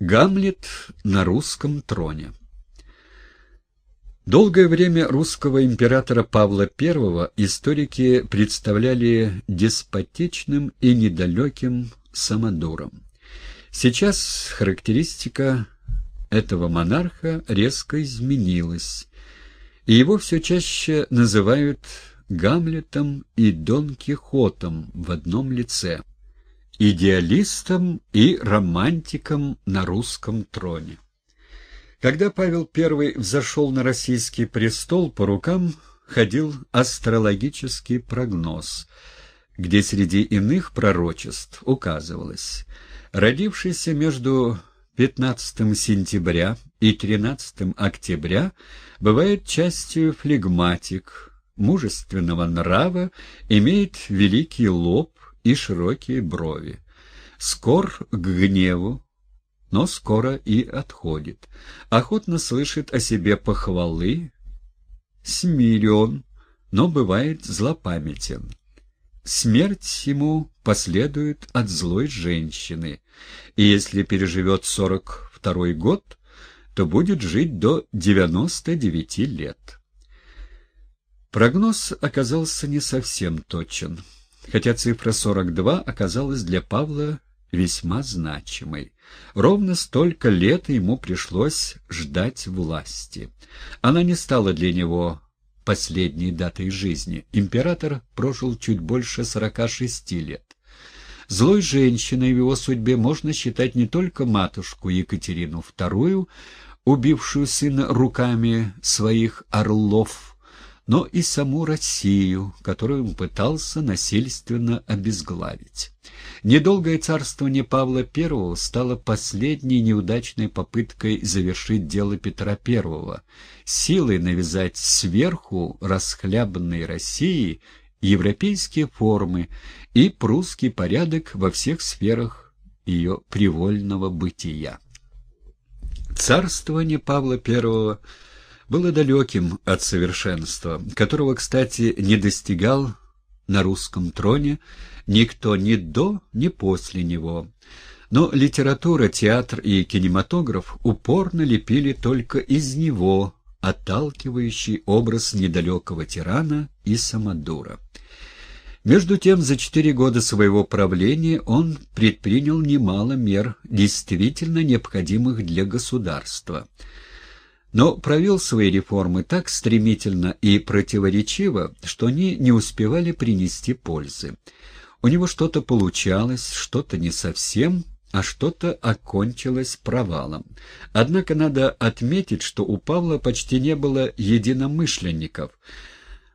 Гамлет на русском троне Долгое время русского императора Павла I историки представляли деспотичным и недалеким самодуром. Сейчас характеристика этого монарха резко изменилась, и его все чаще называют Гамлетом и Дон Кихотом в одном лице идеалистом и романтиком на русском троне. Когда Павел I взошел на российский престол, по рукам ходил астрологический прогноз, где среди иных пророчеств указывалось «Родившийся между 15 сентября и 13 октября бывает частью флегматик, мужественного нрава, имеет великий лоб, и широкие брови. Скор к гневу, но скоро и отходит. Охотно слышит о себе похвалы, смирен, но бывает злопамятен. Смерть ему последует от злой женщины, и если переживет сорок второй год, то будет жить до девяносто девяти лет. Прогноз оказался не совсем точен хотя цифра 42 оказалась для Павла весьма значимой. Ровно столько лет ему пришлось ждать власти. Она не стала для него последней датой жизни. Император прожил чуть больше 46 лет. Злой женщиной в его судьбе можно считать не только матушку Екатерину II, убившую сына руками своих орлов, но и саму Россию, которую он пытался насильственно обезглавить. Недолгое царствование Павла I стало последней неудачной попыткой завершить дело Петра I, силой навязать сверху расхлябанной России европейские формы и прусский порядок во всех сферах ее привольного бытия. Царствование Павла I было далеким от совершенства, которого, кстати, не достигал на русском троне никто ни до, ни после него. Но литература, театр и кинематограф упорно лепили только из него отталкивающий образ недалекого тирана и самодура. Между тем, за четыре года своего правления он предпринял немало мер, действительно необходимых для государства – но провел свои реформы так стремительно и противоречиво, что они не успевали принести пользы. У него что-то получалось, что-то не совсем, а что-то окончилось провалом. Однако надо отметить, что у Павла почти не было единомышленников,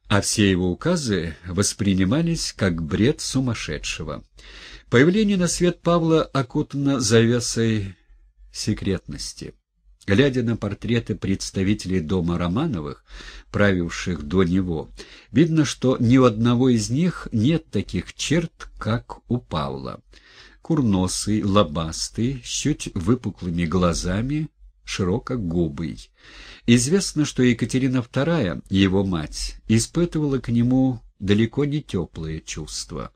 а все его указы воспринимались как бред сумасшедшего. Появление на свет Павла окутано завесой секретности. Глядя на портреты представителей дома Романовых, правивших до него, видно, что ни у одного из них нет таких черт, как у Павла. Курносый, лобастый, с чуть выпуклыми глазами, широкогубый. Известно, что Екатерина II, его мать, испытывала к нему далеко не теплые чувства.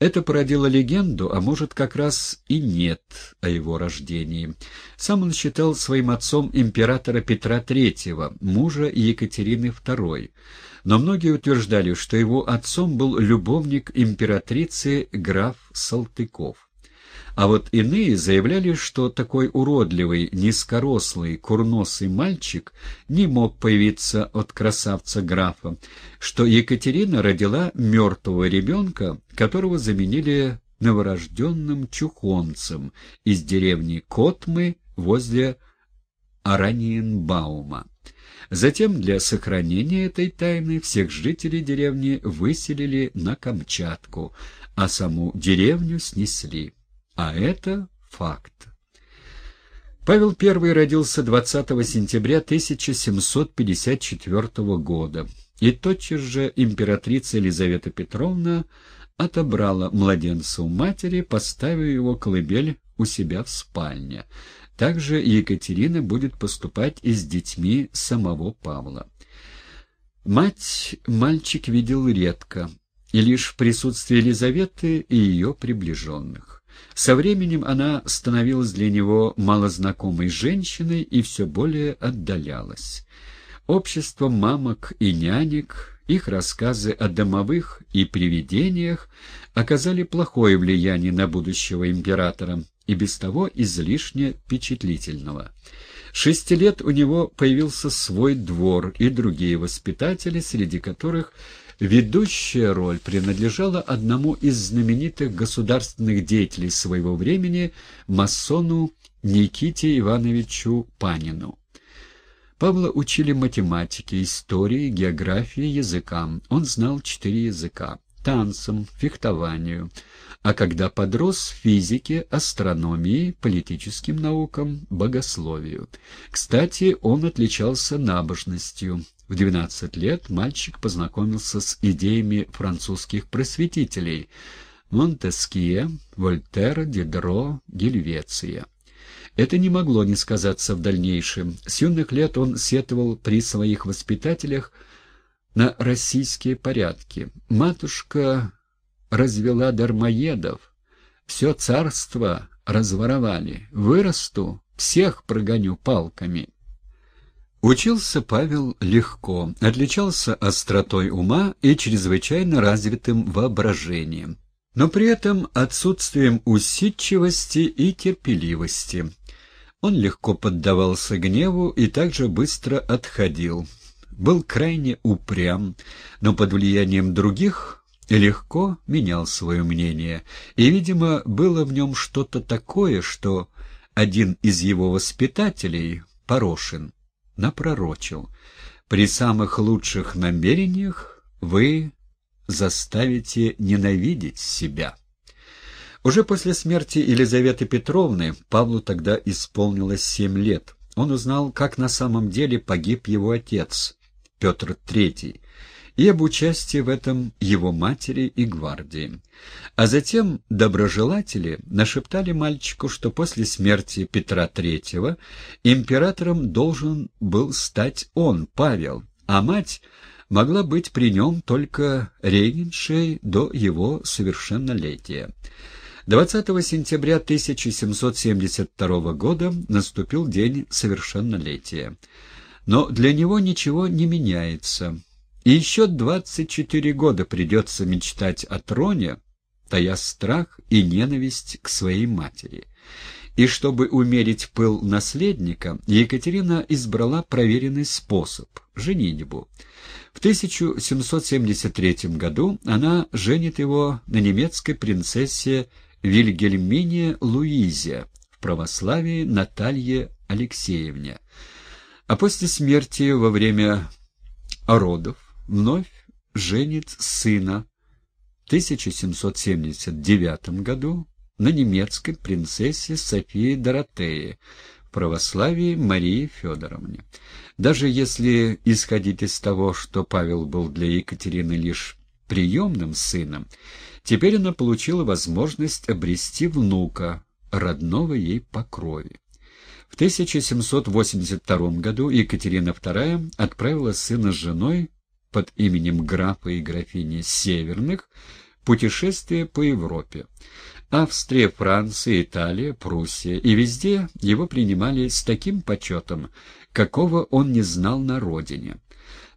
Это породило легенду, а может, как раз и нет о его рождении. Сам он считал своим отцом императора Петра III, мужа Екатерины II. Но многие утверждали, что его отцом был любовник императрицы граф Салтыков. А вот иные заявляли, что такой уродливый, низкорослый, курносый мальчик не мог появиться от красавца-графа, что Екатерина родила мертвого ребенка, которого заменили новорожденным чухонцем из деревни Котмы возле Араниенбаума. Затем для сохранения этой тайны всех жителей деревни выселили на Камчатку, а саму деревню снесли. А это факт. Павел I родился 20 сентября 1754 года, и тотчас же императрица Елизавета Петровна отобрала младенца у матери, поставив его колыбель у себя в спальне. Также Екатерина будет поступать и с детьми самого Павла. Мать мальчик видел редко, и лишь в присутствии Елизаветы и ее приближенных. Со временем она становилась для него малознакомой женщиной и все более отдалялась. Общество мамок и нянек, их рассказы о домовых и привидениях оказали плохое влияние на будущего императора, и без того излишне впечатлительного. Шести лет у него появился свой двор и другие воспитатели, среди которых ведущая роль принадлежала одному из знаменитых государственных деятелей своего времени, масону Никите Ивановичу Панину. Павла учили математике, истории, географии, языкам. Он знал четыре языка — танцам, фехтованию, а когда подрос — физике, астрономии, политическим наукам, богословию. Кстати, он отличался набожностью. В 12 лет мальчик познакомился с идеями французских просветителей — Монтескье, Вольтера, Дидро, Гельвеция. Это не могло не сказаться в дальнейшем. С юных лет он сетовал при своих воспитателях на российские порядки. Матушка развела дармоедов, все царство разворовали. Вырасту, всех прогоню палками. Учился Павел легко, отличался остротой ума и чрезвычайно развитым воображением, но при этом отсутствием усидчивости и терпеливости. Он легко поддавался гневу и также быстро отходил. Был крайне упрям, но под влиянием других легко менял свое мнение, и, видимо, было в нем что-то такое, что один из его воспитателей, Порошин, напророчил. При самых лучших намерениях вы заставите ненавидеть себя. Уже после смерти Елизаветы Петровны Павлу тогда исполнилось семь лет. Он узнал, как на самом деле погиб его отец, Петр III, и об участии в этом его матери и гвардии. А затем доброжелатели нашептали мальчику, что после смерти Петра III императором должен был стать он, Павел, а мать могла быть при нем только регеншей до его совершеннолетия. 20 сентября 1772 года наступил день совершеннолетия. Но для него ничего не меняется. И еще 24 года придется мечтать о троне, тая страх и ненависть к своей матери. И чтобы умерить пыл наследника, Екатерина избрала проверенный способ – женитьбу. В 1773 году она женит его на немецкой принцессе Вильгельмине Луизе, в православии Наталье Алексеевне. А после смерти во время родов вновь женит сына в 1779 году на немецкой принцессе Софии Доротее, православии Марии Федоровне. Даже если исходить из того, что Павел был для Екатерины лишь приемным сыном, теперь она получила возможность обрести внука, родного ей по крови. В 1782 году Екатерина II отправила сына с женой под именем графа и графини Северных путешествие по Европе. Австрия, Франция, Италия, Пруссия, и везде его принимали с таким почетом, какого он не знал на родине.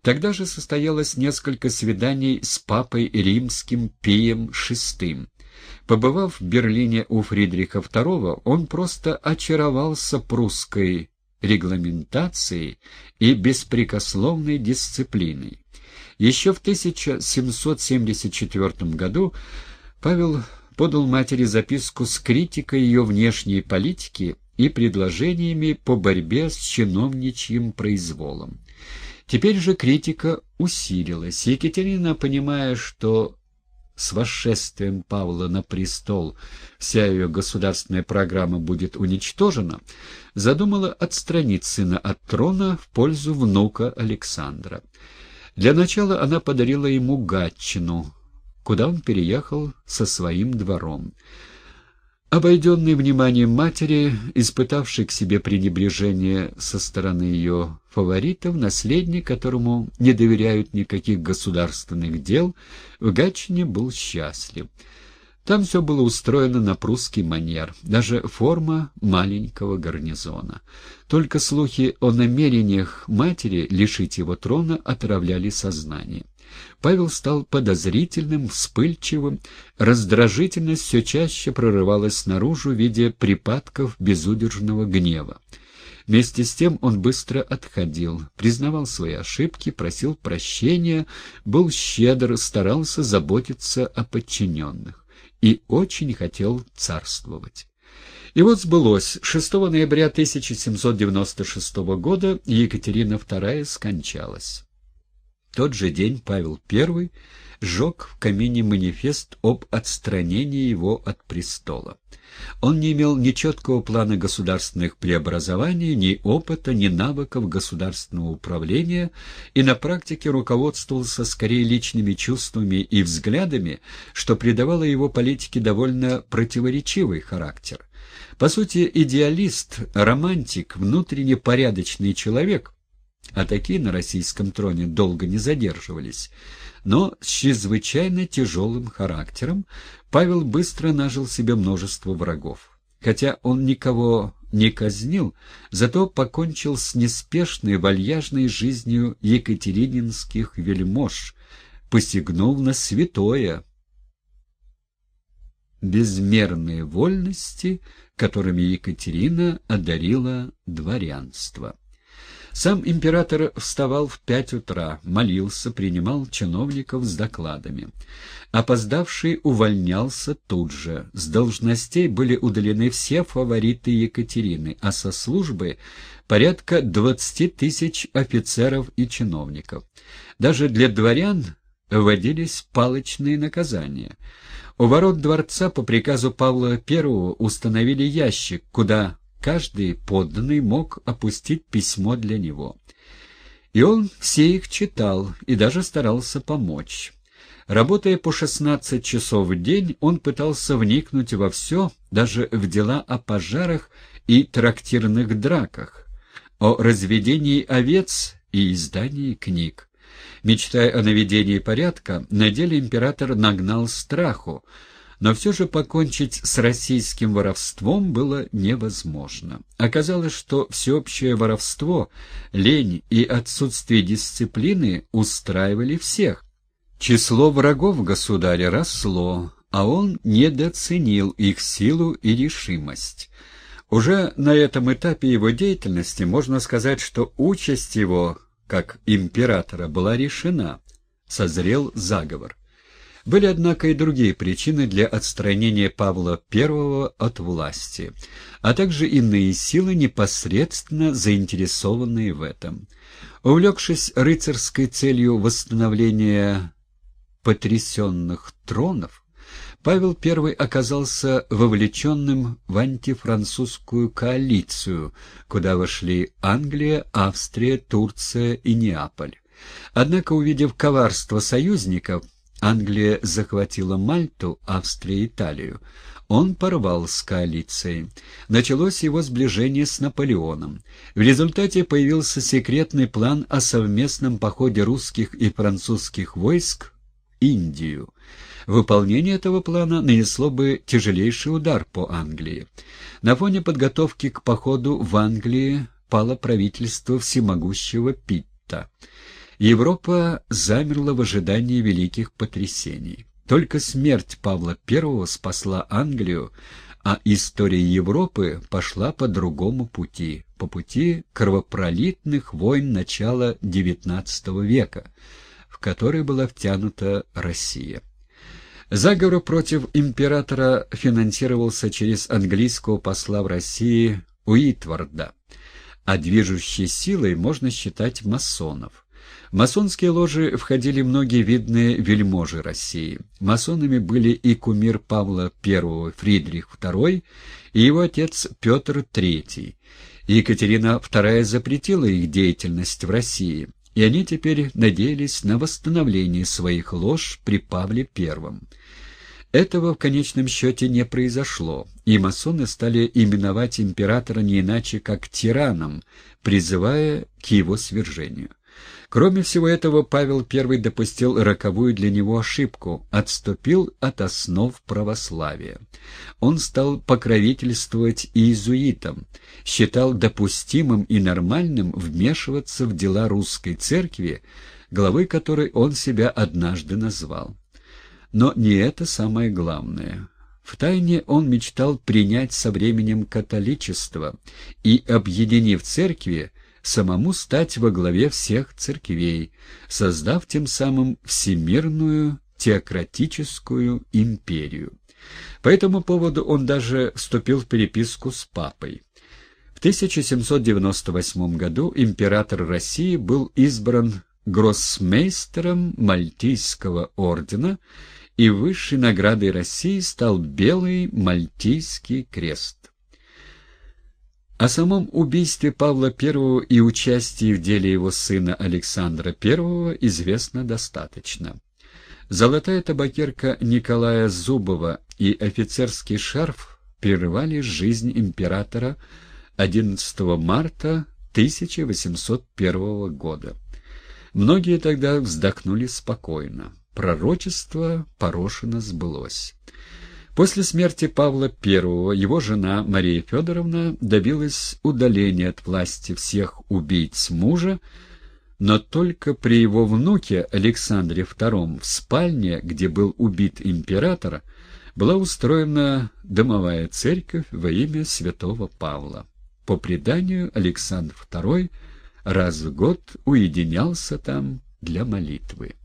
Тогда же состоялось несколько свиданий с папой римским Пием VI. Побывав в Берлине у Фридриха II, он просто очаровался прусской регламентацией и беспрекословной дисциплиной. Еще в 1774 году Павел подал матери записку с критикой ее внешней политики и предложениями по борьбе с чиновничьим произволом. Теперь же критика усилилась. Екатерина, понимая, что с восшествием Павла на престол вся ее государственная программа будет уничтожена, задумала отстранить сына от трона в пользу внука Александра. Для начала она подарила ему Гатчину, куда он переехал со своим двором. Обойденный вниманием матери, испытавший к себе пренебрежение со стороны ее фаворитов, наследник, которому не доверяют никаких государственных дел, в Гатчине был счастлив. Там все было устроено на прусский манер, даже форма маленького гарнизона. Только слухи о намерениях матери лишить его трона отравляли сознание. Павел стал подозрительным, вспыльчивым, раздражительность все чаще прорывалась наружу в виде припадков безудержного гнева. Вместе с тем он быстро отходил, признавал свои ошибки, просил прощения, был щедр, старался заботиться о подчиненных и очень хотел царствовать. И вот сбылось. 6 ноября 1796 года Екатерина II скончалась. тот же день Павел I сжег в камине манифест об отстранении его от престола. Он не имел ни четкого плана государственных преобразований, ни опыта, ни навыков государственного управления и на практике руководствовался скорее личными чувствами и взглядами, что придавало его политике довольно противоречивый характер. По сути, идеалист, романтик, внутренне порядочный человек, а такие на российском троне долго не задерживались, но с чрезвычайно тяжелым характером, Павел быстро нажил себе множество врагов. Хотя он никого не казнил, зато покончил с неспешной вальяжной жизнью екатерининских вельмож, посягнув на святое, безмерные вольности, которыми Екатерина одарила дворянство. Сам император вставал в пять утра, молился, принимал чиновников с докладами. Опоздавший увольнялся тут же. С должностей были удалены все фавориты Екатерины, а со службы порядка двадцати тысяч офицеров и чиновников. Даже для дворян вводились палочные наказания. У ворот дворца по приказу Павла I установили ящик, куда Каждый подданный мог опустить письмо для него. И он все их читал и даже старался помочь. Работая по 16 часов в день, он пытался вникнуть во все, даже в дела о пожарах и трактирных драках, о разведении овец и издании книг. Мечтая о наведении порядка, на деле император нагнал страху, но все же покончить с российским воровством было невозможно. Оказалось, что всеобщее воровство, лень и отсутствие дисциплины устраивали всех. Число врагов государя росло, а он недооценил их силу и решимость. Уже на этом этапе его деятельности можно сказать, что участь его, как императора, была решена. Созрел заговор. Были, однако, и другие причины для отстранения Павла I от власти, а также иные силы, непосредственно заинтересованные в этом. Увлекшись рыцарской целью восстановления потрясенных тронов, Павел I оказался вовлеченным в антифранцузскую коалицию, куда вошли Англия, Австрия, Турция и Неаполь. Однако, увидев коварство союзников, Англия захватила Мальту, Австрия — Италию. Он порвал с коалицией. Началось его сближение с Наполеоном. В результате появился секретный план о совместном походе русских и французских войск в Индию. Выполнение этого плана нанесло бы тяжелейший удар по Англии. На фоне подготовки к походу в Англии пало правительство всемогущего Питта. Европа замерла в ожидании великих потрясений. Только смерть Павла I спасла Англию, а история Европы пошла по другому пути, по пути кровопролитных войн начала XIX века, в который была втянута Россия. Заговор против императора финансировался через английского посла в России Уитварда, а движущей силой можно считать масонов. В масонские ложи входили многие видные вельможи России. Масонами были и кумир Павла I Фридрих II, и его отец Петр III. Екатерина II запретила их деятельность в России, и они теперь надеялись на восстановление своих лож при Павле I. Этого в конечном счете не произошло, и масоны стали именовать императора не иначе как тираном, призывая к его свержению. Кроме всего этого, Павел I допустил роковую для него ошибку, отступил от основ православия. Он стал покровительствовать иезуитам, считал допустимым и нормальным вмешиваться в дела русской церкви, главой которой он себя однажды назвал. Но не это самое главное. Втайне он мечтал принять со временем католичество и, объединив церкви, самому стать во главе всех церквей, создав тем самым всемирную теократическую империю. По этому поводу он даже вступил в переписку с папой. В 1798 году император России был избран гроссмейстером Мальтийского ордена и высшей наградой России стал Белый Мальтийский крест. О самом убийстве Павла I и участии в деле его сына Александра I известно достаточно. Золотая табакерка Николая Зубова и офицерский шарф прерывали жизнь императора 11 марта 1801 года. Многие тогда вздохнули спокойно. Пророчество Порошина сбылось. После смерти Павла I его жена Мария Федоровна добилась удаления от власти всех убийц мужа, но только при его внуке Александре II в спальне, где был убит император, была устроена домовая церковь во имя святого Павла. По преданию, Александр II раз в год уединялся там для молитвы.